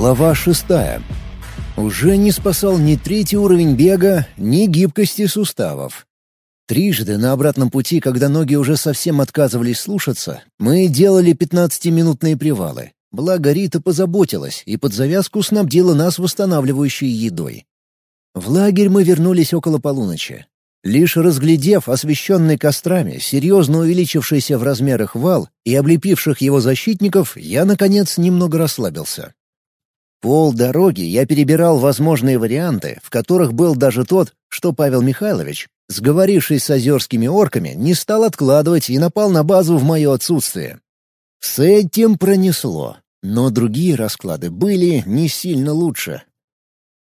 Глава шестая. Уже не спасал ни третий уровень бега, ни гибкости суставов. Трижды на обратном пути, когда ноги уже совсем отказывались слушаться, мы делали пятнадцатиминутные привалы. Благо Рита позаботилась и под завязку снабдила нас восстанавливающей едой. В лагерь мы вернулись около полуночи. Лишь разглядев освещенный кострами, серьезно увеличившийся в размерах вал и облепивших его защитников, я, наконец, немного расслабился. Пол дороги я перебирал возможные варианты, в которых был даже тот, что Павел Михайлович, сговорившись с озерскими орками, не стал откладывать и напал на базу в мое отсутствие. С этим пронесло, но другие расклады были не сильно лучше.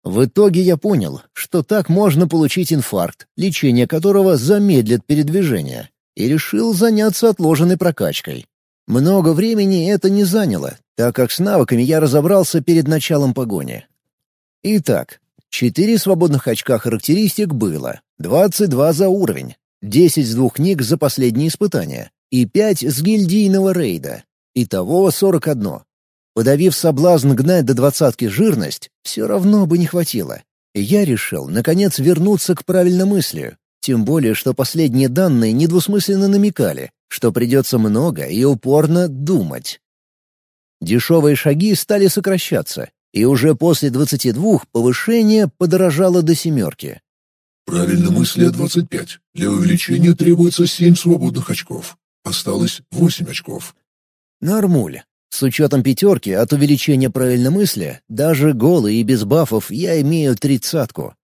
В итоге я понял, что так можно получить инфаркт, лечение которого замедлит передвижение, и решил заняться отложенной прокачкой. Много времени это не заняло, так как с навыками я разобрался перед началом погони. Итак, четыре свободных очка характеристик было, 22 за уровень, 10 с двух книг за последние испытания и 5 с гильдийного рейда. Итого 41. Подавив соблазн гнать до двадцатки жирность, все равно бы не хватило. я решил, наконец, вернуться к правильномыслию, тем более, что последние данные недвусмысленно намекали, что придется много и упорно думать. Дешевые шаги стали сокращаться, и уже после 22 повышение подорожало до семерки. Правильно мысли 25. Для увеличения требуется 7 свободных очков. Осталось 8 очков. Нормуль. С учетом пятерки от увеличения правильномыслия, даже голый и без бафов я имею тридцатку.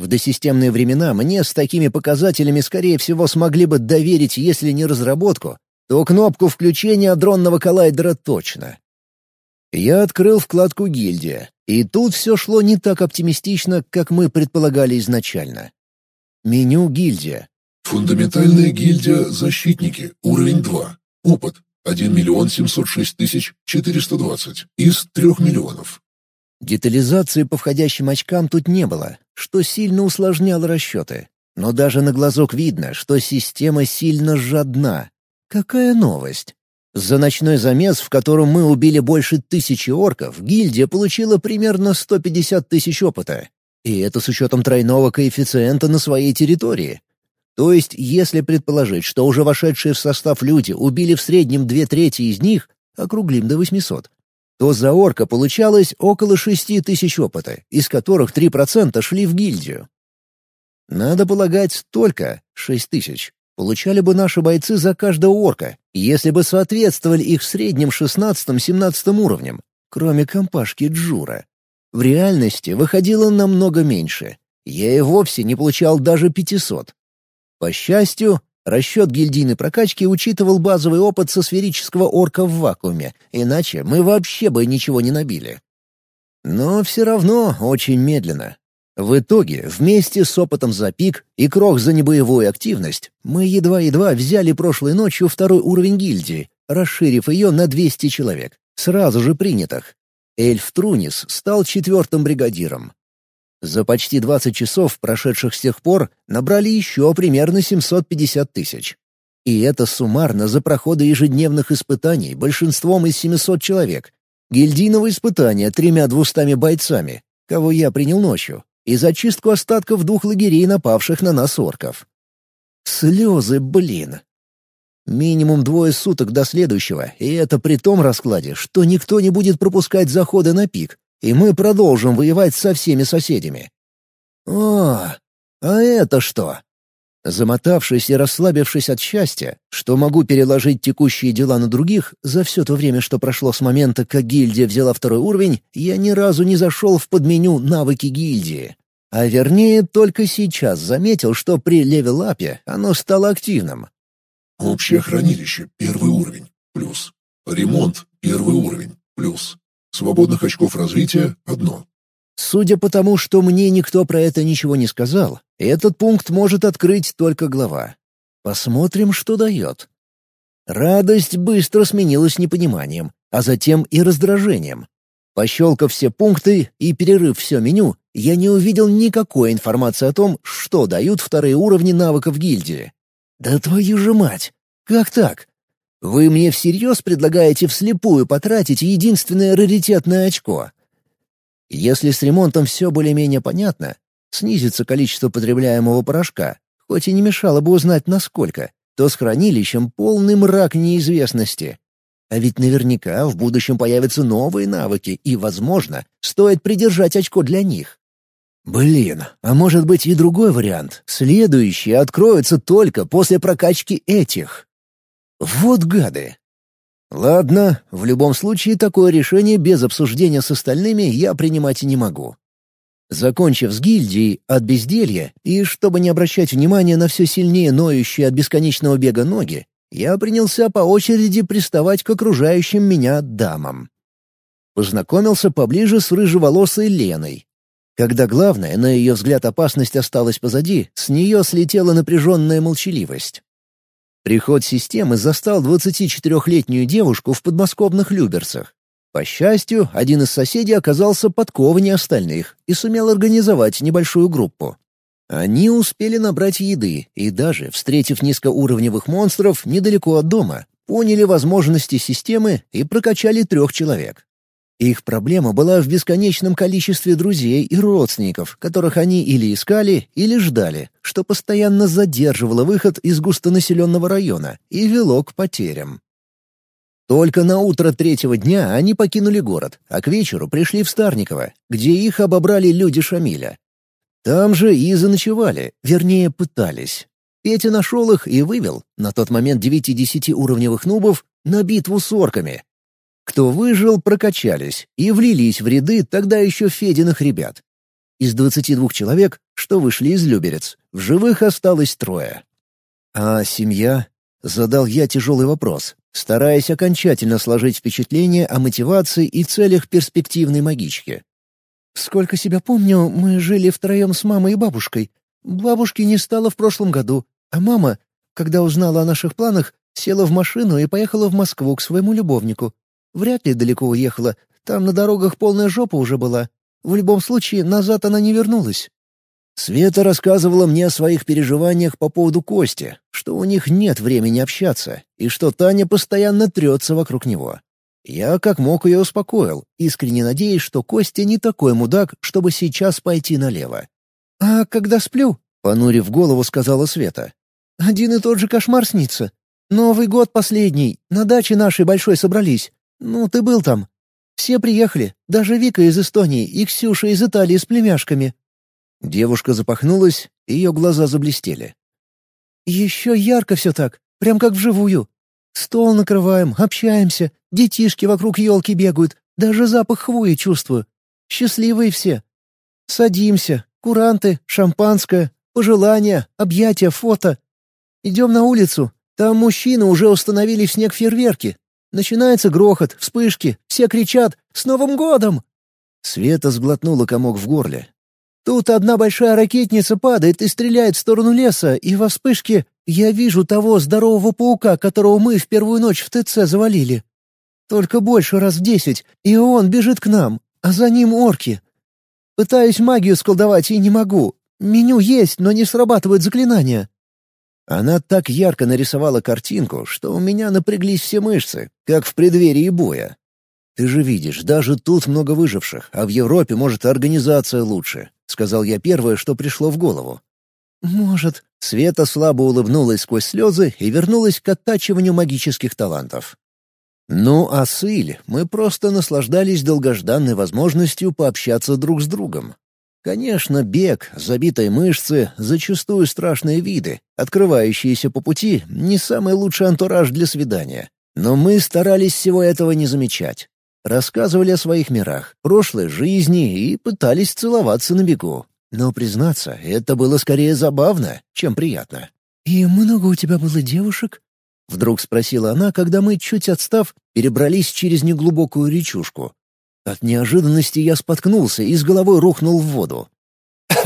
В досистемные времена мне с такими показателями, скорее всего, смогли бы доверить, если не разработку, то кнопку включения дронного коллайдера точно. Я открыл вкладку «Гильдия», и тут все шло не так оптимистично, как мы предполагали изначально. Меню «Гильдия». Фундаментальная гильдия «Защитники», уровень 2. Опыт 1 миллион 706 тысяч 420 из 3 миллионов. Детализации по входящим очкам тут не было, что сильно усложняло расчеты. Но даже на глазок видно, что система сильно жадна. Какая новость! За ночной замес, в котором мы убили больше тысячи орков, гильдия получила примерно 150 тысяч опыта. И это с учетом тройного коэффициента на своей территории. То есть, если предположить, что уже вошедшие в состав люди убили в среднем две трети из них, округлим до 800, то за орка получалось около 6 тысяч опыта, из которых 3% шли в гильдию. Надо полагать, столько, 6 тысяч, получали бы наши бойцы за каждого орка, если бы соответствовали их в среднем 16-17 уровням, кроме компашки Джура. В реальности выходило намного меньше. Я и вовсе не получал даже 500. По счастью, расчет гильдийной прокачки учитывал базовый опыт со сферического орка в вакууме, иначе мы вообще бы ничего не набили. Но все равно очень медленно. В итоге, вместе с опытом за пик и крох за небоевую активность, мы едва-едва взяли прошлой ночью второй уровень гильдии, расширив ее на 200 человек, сразу же принятых. Эльф Трунис стал четвертым бригадиром. За почти 20 часов, прошедших с тех пор, набрали еще примерно 750 тысяч. И это суммарно за проходы ежедневных испытаний большинством из 700 человек, гильдийного испытания тремя двустами бойцами, кого я принял ночью, и зачистку остатков двух лагерей напавших на нас орков. Слезы, блин. Минимум двое суток до следующего, и это при том раскладе, что никто не будет пропускать заходы на пик, и мы продолжим воевать со всеми соседями. О, а это что? Замотавшись и расслабившись от счастья, что могу переложить текущие дела на других, за все то время, что прошло с момента, как гильдия взяла второй уровень, я ни разу не зашел в подменю «Навыки гильдии». А вернее, только сейчас заметил, что при левелапе оно стало активным. Общее хранилище — первый уровень, плюс. Ремонт — первый уровень, плюс. Свободных очков развития — одно. Судя по тому, что мне никто про это ничего не сказал, этот пункт может открыть только глава. Посмотрим, что дает. Радость быстро сменилась непониманием, а затем и раздражением. Пощелкав все пункты и перерыв все меню, я не увидел никакой информации о том, что дают вторые уровни навыков гильдии. Да твою же мать! Как так? Вы мне всерьез предлагаете вслепую потратить единственное раритетное очко? Если с ремонтом все более-менее понятно, снизится количество потребляемого порошка, хоть и не мешало бы узнать насколько, то с хранилищем полный мрак неизвестности. А ведь наверняка в будущем появятся новые навыки, и, возможно, стоит придержать очко для них. Блин, а может быть и другой вариант. Следующие откроются только после прокачки этих. Вот гады. Ладно, в любом случае такое решение без обсуждения с остальными я принимать не могу. Закончив с гильдией от безделья и чтобы не обращать внимания на все сильнее ноющие от бесконечного бега ноги, я принялся по очереди приставать к окружающим меня дамам. Познакомился поближе с рыжеволосой Леной. Когда главное, на ее взгляд, опасность осталась позади, с нее слетела напряженная молчаливость. Приход системы застал 24-летнюю девушку в подмосковных Люберцах. По счастью, один из соседей оказался подкованнее остальных и сумел организовать небольшую группу. Они успели набрать еды и даже, встретив низкоуровневых монстров недалеко от дома, поняли возможности системы и прокачали трех человек. Их проблема была в бесконечном количестве друзей и родственников, которых они или искали, или ждали, что постоянно задерживало выход из густонаселенного района и вело к потерям. Только на утро третьего дня они покинули город, а к вечеру пришли в Старниково, где их обобрали люди Шамиля. Там же и заночевали, вернее, пытались. Петя нашел их и вывел, на тот момент 9-10 уровневых нубов, на битву с орками, кто выжил, прокачались и влились в ряды тогда еще Фединых ребят. Из 22 человек, что вышли из Люберец, в живых осталось трое. «А семья?» — задал я тяжелый вопрос, стараясь окончательно сложить впечатление о мотивации и целях перспективной магички. «Сколько себя помню, мы жили втроем с мамой и бабушкой. Бабушки не стало в прошлом году, а мама, когда узнала о наших планах, села в машину и поехала в Москву к своему любовнику. Вряд ли далеко уехала. Там на дорогах полная жопа уже была. В любом случае, назад она не вернулась. Света рассказывала мне о своих переживаниях по поводу Кости, что у них нет времени общаться, и что Таня постоянно трется вокруг него. Я как мог ее успокоил, искренне надеясь, что Костя не такой мудак, чтобы сейчас пойти налево. «А когда сплю?» — понурив голову, сказала Света. «Один и тот же кошмар снится. Новый год последний, на даче нашей большой собрались. «Ну, ты был там. Все приехали, даже Вика из Эстонии и Ксюша из Италии с племяшками». Девушка запахнулась, ее глаза заблестели. «Еще ярко все так, прям как вживую. Стол накрываем, общаемся, детишки вокруг елки бегают, даже запах хвои чувствую. Счастливые все. Садимся, куранты, шампанское, пожелания, объятия, фото. Идем на улицу, там мужчины уже установили в снег фейерверки, Начинается грохот, вспышки, все кричат «С Новым годом!» Света сглотнула комок в горле. Тут одна большая ракетница падает и стреляет в сторону леса, и во вспышке я вижу того здорового паука, которого мы в первую ночь в ТЦ завалили. Только больше раз в десять, и он бежит к нам, а за ним орки. Пытаюсь магию сколдовать и не могу. Меню есть, но не срабатывают заклинания. Она так ярко нарисовала картинку, что у меня напряглись все мышцы, как в преддверии боя. «Ты же видишь, даже тут много выживших, а в Европе, может, организация лучше», — сказал я первое, что пришло в голову. «Может». Света слабо улыбнулась сквозь слезы и вернулась к оттачиванию магических талантов. Ну а с мы просто наслаждались долгожданной возможностью пообщаться друг с другом. Конечно, бег, забитые мышцы, зачастую страшные виды, открывающиеся по пути, не самый лучший антураж для свидания. Но мы старались всего этого не замечать. Рассказывали о своих мирах, прошлой жизни и пытались целоваться на бегу. Но, признаться, это было скорее забавно, чем приятно. «И много у тебя было девушек?» — вдруг спросила она, когда мы, чуть отстав, перебрались через неглубокую речушку. От неожиданности я споткнулся и с головой рухнул в воду.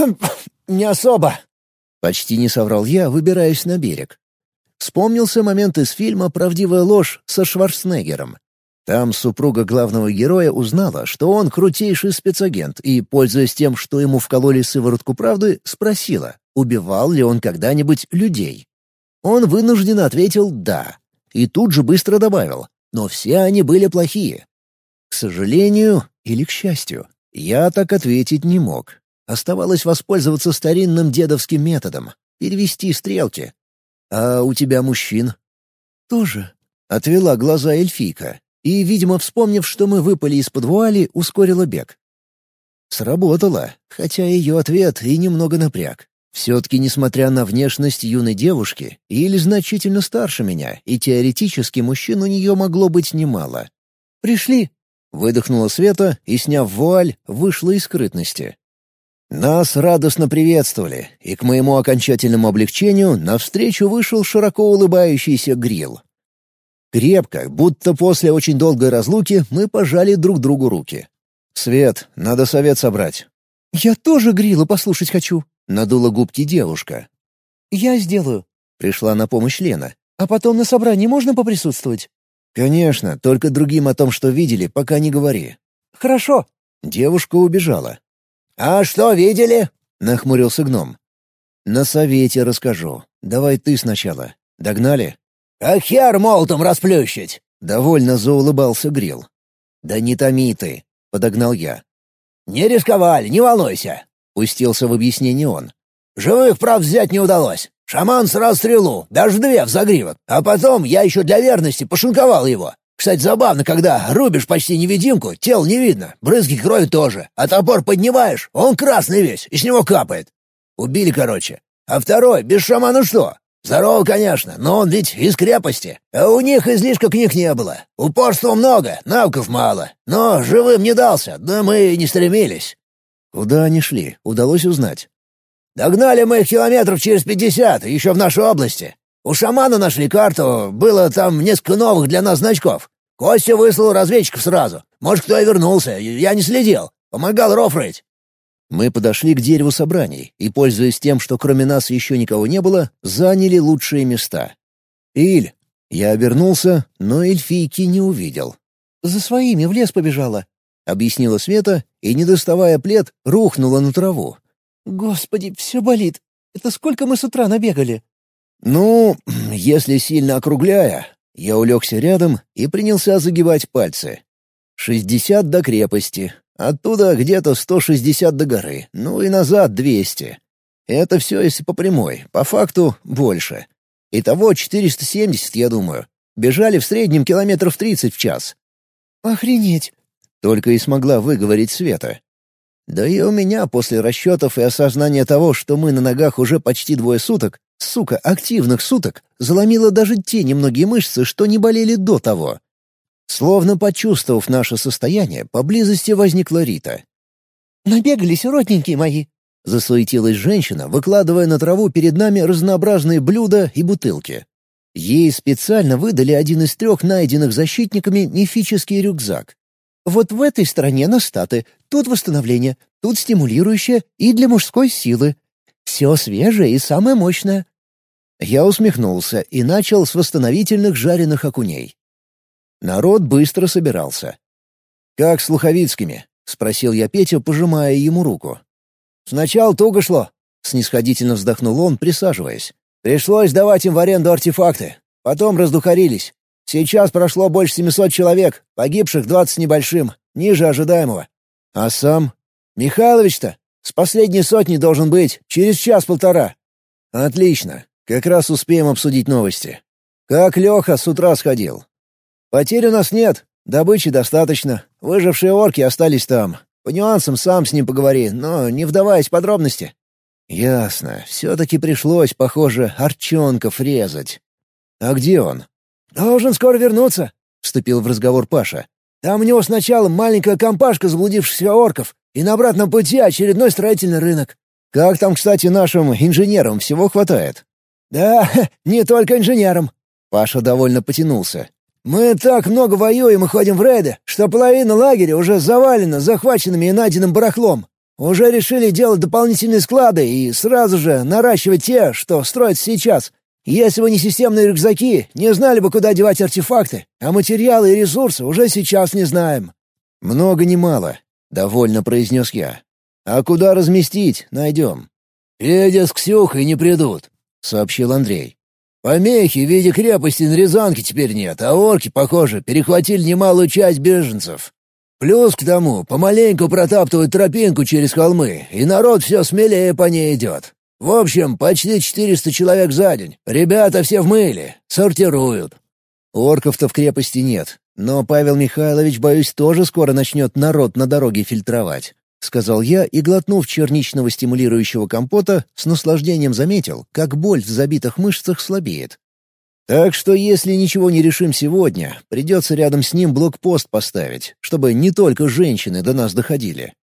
«Не особо», — почти не соврал я, выбираясь на берег. Вспомнился момент из фильма «Правдивая ложь» со Шварценеггером. Там супруга главного героя узнала, что он крутейший спецагент, и, пользуясь тем, что ему вкололи сыворотку правды, спросила, убивал ли он когда-нибудь людей. Он вынужденно ответил «да», и тут же быстро добавил, но все они были плохие, к сожалению или к счастью, Я так ответить не мог. Оставалось воспользоваться старинным дедовским методом — перевести стрелки. «А у тебя мужчин?» «Тоже», — отвела глаза эльфийка и, видимо, вспомнив, что мы выпали из-под вуали, ускорила бег. Сработало, хотя ее ответ и немного напряг. Все-таки, несмотря на внешность юной девушки, или значительно старше меня, и теоретически мужчин у нее могло быть немало. «Пришли!» — выдохнула Света и, сняв вуаль, вышла из скрытности. Нас радостно приветствовали, и к моему окончательному облегчению навстречу вышел широко улыбающийся Грил. Крепко, будто после очень долгой разлуки, мы пожали друг другу руки. «Свет, надо совет собрать». «Я тоже Грила послушать хочу», — надула губки девушка. «Я сделаю», — пришла на помощь Лена. «А потом на собрании можно поприсутствовать?» «Конечно, только другим о том, что видели, пока не говори». «Хорошо». Девушка убежала. «А что видели?» — нахмурился гном. «На совете расскажу. Давай ты сначала. Догнали?» «А хер молотом расплющить!» — довольно заулыбался Грил. «Да не томи ты подогнал я. «Не рисковали, не волнуйся», — пустился в объяснение он. «Живых, прав, взять не удалось. Шаман сразу стрелу, даже две в загривок. А потом я еще для верности пошинковал его. Кстати, забавно, когда рубишь почти невидимку, тело не видно, брызги крови тоже, а топор поднимаешь, он красный весь, и с него капает. Убили, короче. А второй, без шамана что? Здорово, конечно, но он ведь из крепости. А у них излишка книг не было. Упорства много, навыков мало. Но живым не дался, да мы и не стремились». «Куда они шли? Удалось узнать?» «Догнали мы их километров через пятьдесят, еще в нашей области. У шамана нашли карту, было там несколько новых для нас значков. Костя выслал разведчиков сразу. Может, кто и вернулся, я не следил. Помогал рофрыть. Мы подошли к дереву собраний и, пользуясь тем, что кроме нас еще никого не было, заняли лучшие места. «Иль!» Я обернулся, но эльфийки не увидел. «За своими в лес побежала», — объяснила Света и, не доставая плед, рухнула на траву. «Господи, все болит. Это сколько мы с утра набегали?» «Ну, если сильно округляя...» Я улегся рядом и принялся загибать пальцы. «Шестьдесят до крепости, Оттуда где-то 160 до горы, ну и назад 200. Это все если по прямой, по факту больше. Итого 470, я думаю. Бежали в среднем километров 30 в час. «Охренеть!» — только и смогла выговорить Света. Да и у меня после расчетов и осознания того, что мы на ногах уже почти двое суток, сука, активных суток, заломило даже те немногие мышцы, что не болели до того. Словно почувствовав наше состояние, поблизости возникла Рита. «Набегались, родненькие мои!» — засуетилась женщина, выкладывая на траву перед нами разнообразные блюда и бутылки. Ей специально выдали один из трех найденных защитниками мифический рюкзак. «Вот в этой стороне настаты, тут восстановление, тут стимулирующее и для мужской силы. Все свежее и самое мощное». Я усмехнулся и начал с восстановительных жареных окуней. Народ быстро собирался. «Как с Луховицкими?» — спросил я Петю, пожимая ему руку. «Сначала туго шло», — снисходительно вздохнул он, присаживаясь. «Пришлось давать им в аренду артефакты. Потом раздухарились. Сейчас прошло больше семисот человек, погибших двадцать небольшим, ниже ожидаемого. А сам? Михайлович-то? С последней сотни должен быть, через час-полтора». «Отлично. Как раз успеем обсудить новости. Как Леха с утра сходил? Потерь у нас нет, добычи достаточно. Выжившие орки остались там. По нюансам сам с ним поговори, но не вдаваясь в подробности». «Ясно. Все-таки пришлось, похоже, арчонков резать. А где он?» «Должен скоро вернуться», — вступил в разговор Паша. «Там у него сначала маленькая компашка заблудившихся орков, и на обратном пути очередной строительный рынок». «Как там, кстати, нашим инженерам всего хватает?» «Да, не только инженерам». Паша довольно потянулся. Мы так много воюем и ходим в рейды, что половина лагеря уже завалена захваченными и найденным барахлом. Уже решили делать дополнительные склады и сразу же наращивать те, что строятся сейчас. Если бы не системные рюкзаки, не знали бы, куда девать артефакты, а материалы и ресурсы уже сейчас не знаем». «Много не мало», — довольно произнес я. «А куда разместить, найдем». «Федя с Ксюхой не придут», — сообщил Андрей. Помехи в виде крепости на Рязанке теперь нет, а орки, похоже, перехватили немалую часть беженцев. Плюс к тому, помаленьку протаптывают тропинку через холмы, и народ все смелее по ней идет. В общем, почти 400 человек за день. Ребята все в мыле, сортируют. Орков-то в крепости нет, но Павел Михайлович, боюсь, тоже скоро начнет народ на дороге фильтровать. — сказал я и, глотнув черничного стимулирующего компота, с наслаждением заметил, как боль в забитых мышцах слабеет. Так что если ничего не решим сегодня, придется рядом с ним блокпост поставить, чтобы не только женщины до нас доходили.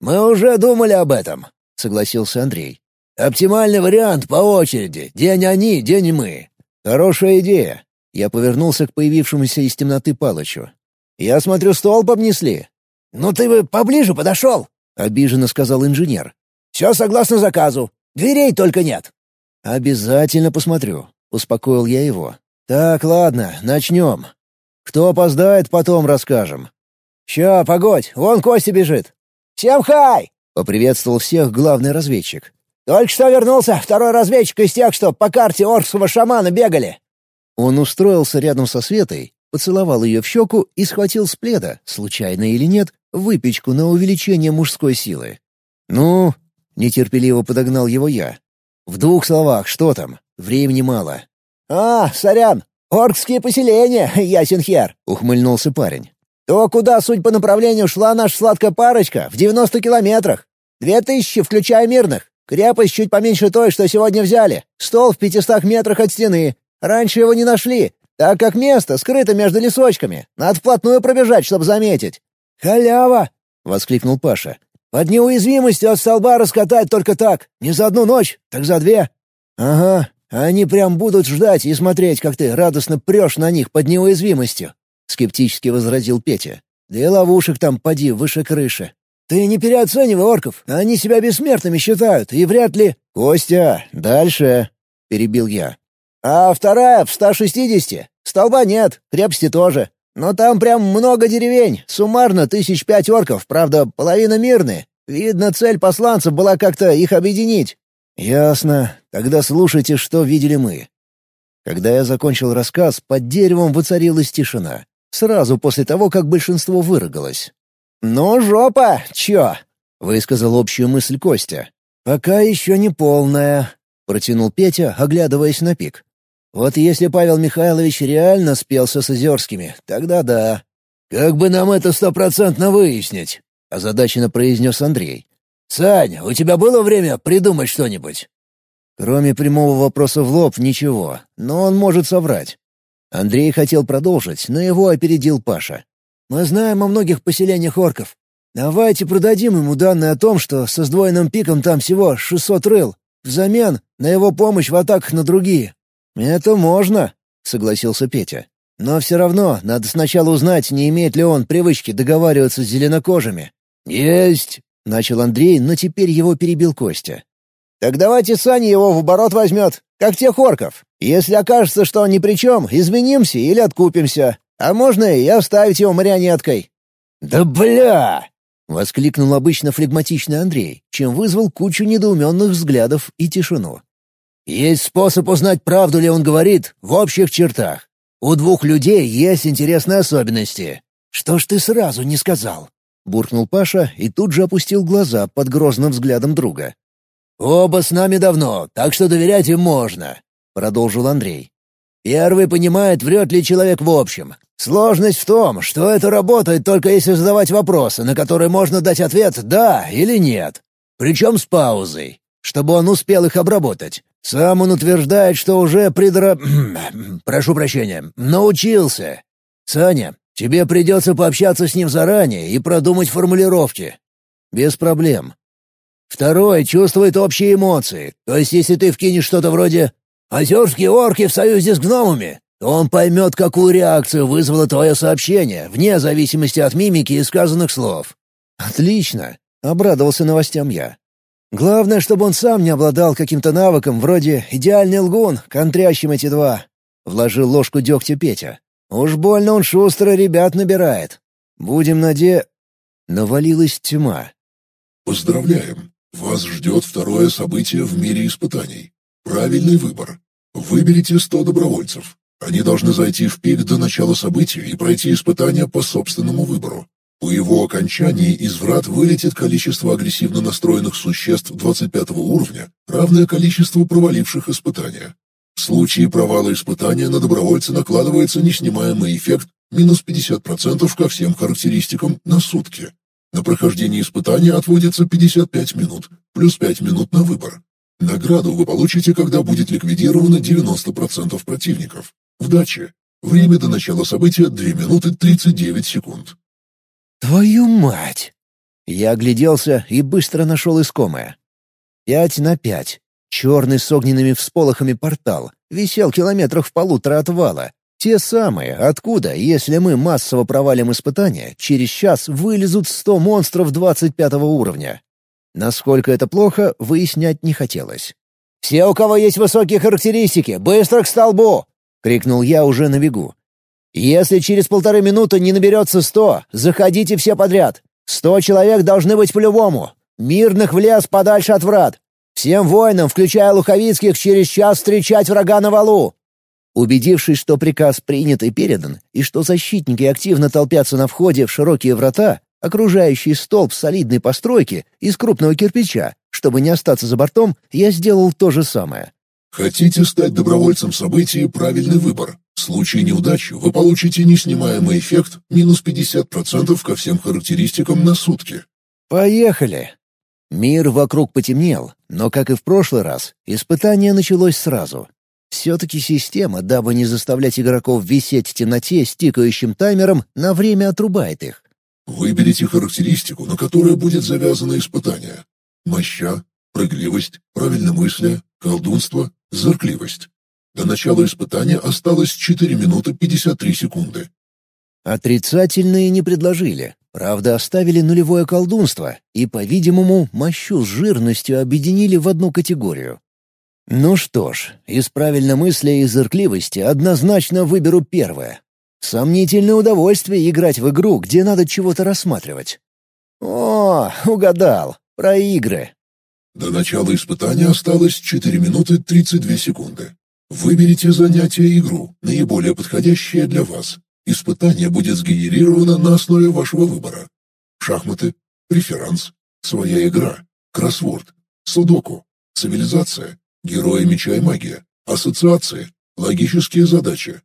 «Мы уже думали об этом», — согласился Андрей. «Оптимальный вариант по очереди. День они, день мы». «Хорошая идея». Я повернулся к появившемуся из темноты Палычу. «Я смотрю, столб обнесли». «Ну ты бы поближе подошел», — обиженно сказал инженер. «Все согласно заказу. Дверей только нет». «Обязательно посмотрю. — успокоил я его. «Так, ладно, начнем. Кто опоздает, потом расскажем». «Ща, погодь, вон Костя бежит». «Всем хай!» — поприветствовал всех главный разведчик. «Только что вернулся второй разведчик из тех, что по карте оркского шамана бегали». Он устроился рядом со Светой, поцеловал ее в щеку и схватил с пледа, случайно или нет, выпечку на увеличение мужской силы. «Ну?» — нетерпеливо подогнал его я. «В двух словах, что там?» Времени мало. «А, сорян, оркские поселения, ясен хер», — ухмыльнулся парень. «То, куда, суть по направлению, шла наша сладкая парочка, в 90 километрах. Две тысячи, включая мирных. Крепость чуть поменьше той, что сегодня взяли. Стол в пятистах метрах от стены. Раньше его не нашли, так как место скрыто между лесочками. Надо вплотную пробежать, чтобы заметить». «Халява!» — воскликнул Паша. «Под неуязвимостью от столба раскатать только так. Не за одну ночь, так за две». «Ага, они прям будут ждать и смотреть, как ты радостно прешь на них под неуязвимостью», — скептически возразил Петя. «Да и ловушек там поди выше крыши». «Ты не переоценивай орков, они себя бессмертными считают, и вряд ли...» «Костя, дальше!» — перебил я. «А вторая в 160. Столба нет, крепости тоже. Но там прям много деревень, суммарно тысяч пять орков, правда, половина мирные. Видно, цель посланцев была как-то их объединить. «Ясно. Тогда слушайте, что видели мы». Когда я закончил рассказ, под деревом воцарилась тишина. Сразу после того, как большинство выругалось. «Ну, жопа, чё?» — высказал общую мысль Костя. «Пока еще не полная», — протянул Петя, оглядываясь на пик. «Вот если Павел Михайлович реально спелся с Озерскими, тогда да». «Как бы нам это стопроцентно выяснить?» — озадаченно произнес Андрей. «Сань, у тебя было время придумать что-нибудь?» Кроме прямого вопроса в лоб, ничего, но он может соврать. Андрей хотел продолжить, но его опередил Паша. «Мы знаем о многих поселениях орков. Давайте продадим ему данные о том, что со сдвоенным пиком там всего 600 рыл, взамен на его помощь в атаках на другие». «Это можно», — согласился Петя. «Но все равно надо сначала узнать, не имеет ли он привычки договариваться с зеленокожими». «Есть!» Начал Андрей, но теперь его перебил Костя. «Так давайте Саня его в оборот возьмет, как тех орков. Если окажется, что он ни при чем, изменимся или откупимся. А можно и оставить его марионеткой». «Да бля!» — воскликнул обычно флегматичный Андрей, чем вызвал кучу недоуменных взглядов и тишину. «Есть способ узнать, правду ли он говорит, в общих чертах. У двух людей есть интересные особенности. Что ж ты сразу не сказал?» буркнул Паша и тут же опустил глаза под грозным взглядом друга. «Оба с нами давно, так что доверять им можно», — продолжил Андрей. «Первый понимает, врет ли человек в общем. Сложность в том, что это работает только если задавать вопросы, на которые можно дать ответ «да» или «нет». Причем с паузой, чтобы он успел их обработать. Сам он утверждает, что уже придра... Прошу прощения, научился. Саня, Тебе придется пообщаться с ним заранее и продумать формулировки. Без проблем. Второй чувствует общие эмоции. То есть, если ты вкинешь что-то вроде «Озерские орки в союзе с гномами», он поймет, какую реакцию вызвало твое сообщение, вне зависимости от мимики и сказанных слов. «Отлично!» — обрадовался новостям я. «Главное, чтобы он сам не обладал каким-то навыком, вроде «идеальный лгун», контрящим эти два», — вложил ложку дегтя Петя. Уж больно он шустро ребят набирает. Будем наде...» Навалилась тьма. «Поздравляем! Вас ждет второе событие в мире испытаний. Правильный выбор. Выберите 100 добровольцев. Они должны зайти в пик до начала события и пройти испытания по собственному выбору. По его окончании из врат вылетит количество агрессивно настроенных существ 25 уровня, равное количеству проваливших испытания. В случае провала испытания на добровольца накладывается неснимаемый эффект минус 50% ко всем характеристикам на сутки. На прохождение испытания отводится 55 минут, плюс 5 минут на выбор. Награду вы получите, когда будет ликвидировано 90% противников. Удачи! Время до начала события 2 минуты 39 секунд. «Твою мать!» Я огляделся и быстро нашел искомое. Пять на пять. Черный с огненными всполохами портал. Висел километрах в полутора от вала. Те самые, откуда, если мы массово провалим испытания, через час вылезут сто монстров двадцать пятого уровня. Насколько это плохо, выяснять не хотелось. «Все, у кого есть высокие характеристики, быстро к столбу!» — крикнул я уже на бегу. «Если через полторы минуты не наберется сто, заходите все подряд. Сто человек должны быть по-любому. Мирных в лес подальше от врат. Всем воинам, включая Луховицких, через час встречать врага на валу!» Убедившись, что приказ принят и передан, и что защитники активно толпятся на входе в широкие врата, окружающий столб солидной постройки из крупного кирпича, чтобы не остаться за бортом, я сделал то же самое. Хотите стать добровольцем событий — правильный выбор. В случае неудачи вы получите неснимаемый эффект минус 50% ко всем характеристикам на сутки. Поехали! Мир вокруг потемнел, но, как и в прошлый раз, испытание началось сразу. Все-таки система, дабы не заставлять игроков висеть в темноте с тикающим таймером, на время отрубает их. Выберите характеристику, на которой будет завязано испытание. Моща, прыгливость, правильномыслие, колдунство, зыркливость. До начала испытания осталось 4 минуты 53 секунды. Отрицательные не предложили. Правда, оставили нулевое колдунство и, по-видимому, мощу с жирностью объединили в одну категорию. Ну что ж, из правильномыслия и зыркливости однозначно выберу первое. Сомнительное удовольствие играть в игру, где надо чего-то рассматривать. О, угадал. Про игры. До начала испытания осталось 4 минуты 32 секунды. Выберите занятие игру, наиболее подходящее для вас. Испытание будет сгенерировано на основе вашего выбора. Шахматы, преферанс, своя игра, кроссворд, судоку, цивилизация, герои меча и магия, ассоциации, логические задачи,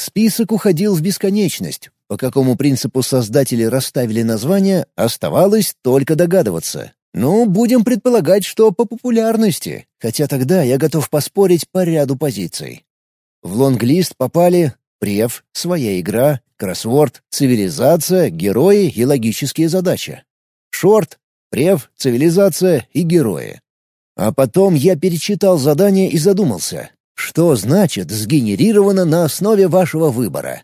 Список уходил в бесконечность. По какому принципу создатели расставили названия, оставалось только догадываться. Ну, будем предполагать, что по популярности, хотя тогда я готов поспорить по ряду позиций. В лонглист попали прев, своя игра, кроссворд, цивилизация, герои и логические задачи. Шорт, прев, цивилизация и герои. А потом я перечитал задание и задумался. Что значит «сгенерировано на основе вашего выбора»?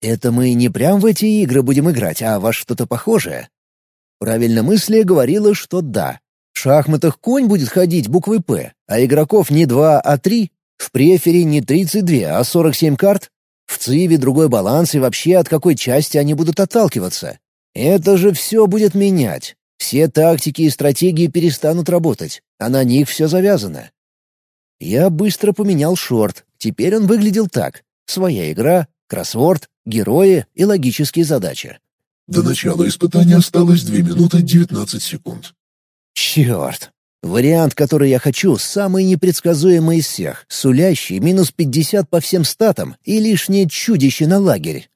Это мы не прям в эти игры будем играть, а во что-то похожее? Правильно мысли говорила, что да. В шахматах конь будет ходить буквой «П», а игроков не два, а три. В префере не 32, а 47 карт. В циве другой баланс и вообще от какой части они будут отталкиваться. Это же все будет менять. Все тактики и стратегии перестанут работать, а на них все завязано. Я быстро поменял шорт. Теперь он выглядел так. Своя игра, кроссворд, герои и логические задачи. До начала испытания осталось 2 минуты 19 секунд. Черт! Вариант, который я хочу, самый непредсказуемый из всех, сулящий минус 50 по всем статам и лишнее чудище на лагерь.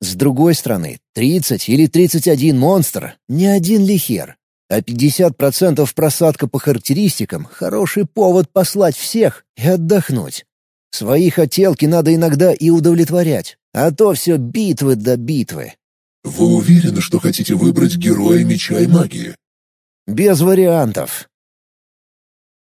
С другой стороны, 30 или 31 монстр — не один лихер. А 50% просадка по характеристикам — хороший повод послать всех и отдохнуть. Свои хотелки надо иногда и удовлетворять, а то все битвы до битвы. Вы уверены, что хотите выбрать героя меча и магии? Без вариантов.